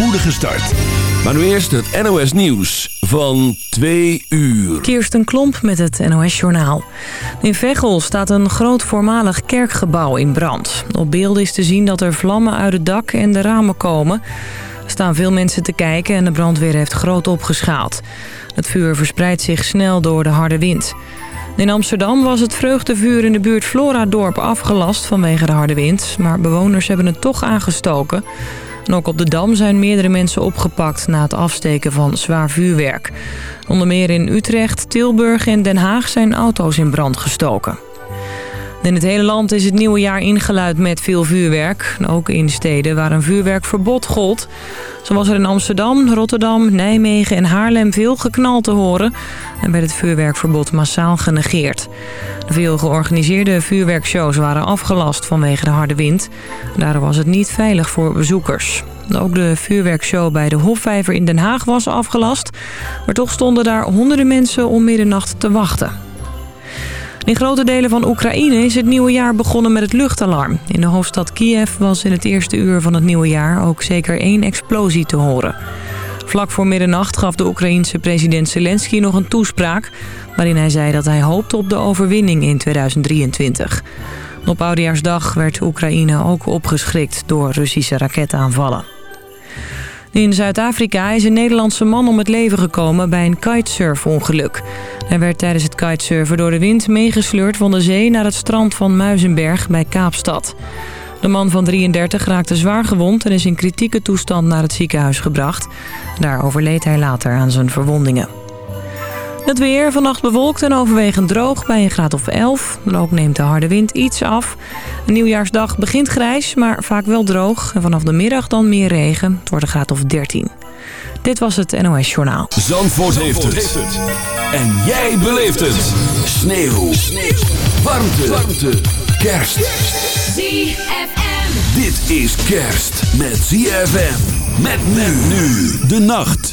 spoedige start. Maar nu eerst het NOS Nieuws van 2 uur. Kirsten Klomp met het NOS Journaal. In Veghel staat een groot voormalig kerkgebouw in brand. Op beelden is te zien dat er vlammen uit het dak en de ramen komen. Er staan veel mensen te kijken en de brandweer heeft groot opgeschaald. Het vuur verspreidt zich snel door de harde wind. In Amsterdam was het vreugdevuur in de buurt Floradorp afgelast vanwege de harde wind. Maar bewoners hebben het toch aangestoken. En ook op de Dam zijn meerdere mensen opgepakt na het afsteken van zwaar vuurwerk. Onder meer in Utrecht, Tilburg en Den Haag zijn auto's in brand gestoken. In het hele land is het nieuwe jaar ingeluid met veel vuurwerk. Ook in steden waar een vuurwerkverbod gold. Zo was er in Amsterdam, Rotterdam, Nijmegen en Haarlem veel geknal te horen. En werd het vuurwerkverbod massaal genegeerd. Veel georganiseerde vuurwerkshows waren afgelast vanwege de harde wind. Daardoor was het niet veilig voor bezoekers. Ook de vuurwerkshow bij de Hofvijver in Den Haag was afgelast. Maar toch stonden daar honderden mensen om middernacht te wachten. In grote delen van Oekraïne is het nieuwe jaar begonnen met het luchtalarm. In de hoofdstad Kiev was in het eerste uur van het nieuwe jaar ook zeker één explosie te horen. Vlak voor middernacht gaf de Oekraïense president Zelensky nog een toespraak... waarin hij zei dat hij hoopte op de overwinning in 2023. Op Oudejaarsdag werd Oekraïne ook opgeschrikt door Russische raketaanvallen. In Zuid-Afrika is een Nederlandse man om het leven gekomen bij een kitesurfongeluk. Hij werd tijdens het kitesurfen door de wind meegesleurd van de zee naar het strand van Muizenberg bij Kaapstad. De man van 33 raakte zwaar gewond en is in kritieke toestand naar het ziekenhuis gebracht. Daar overleed hij later aan zijn verwondingen. Het weer vannacht bewolkt en overwegend droog bij een graad of 11. Dan ook neemt de harde wind iets af. Een nieuwjaarsdag begint grijs, maar vaak wel droog. En vanaf de middag dan meer regen. Het wordt een graad of 13. Dit was het NOS Journaal. Zandvoort, heeft, het. En jij beleeft het. Sneeuw. Sneeuw. Warmte. Warmte. Kerst. ZFM. Dit is kerst met ZFM. Met men nu de nacht.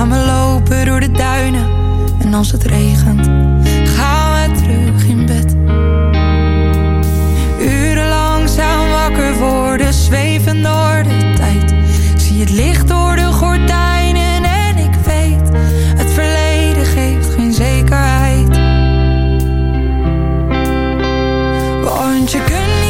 gaan we lopen door de duinen. En als het regent, gaan we terug in bed. Urenlang zijn wakker worden, zweven door de tijd. zie het licht door de gordijnen en ik weet, het verleden geeft geen zekerheid. Want je kunt niet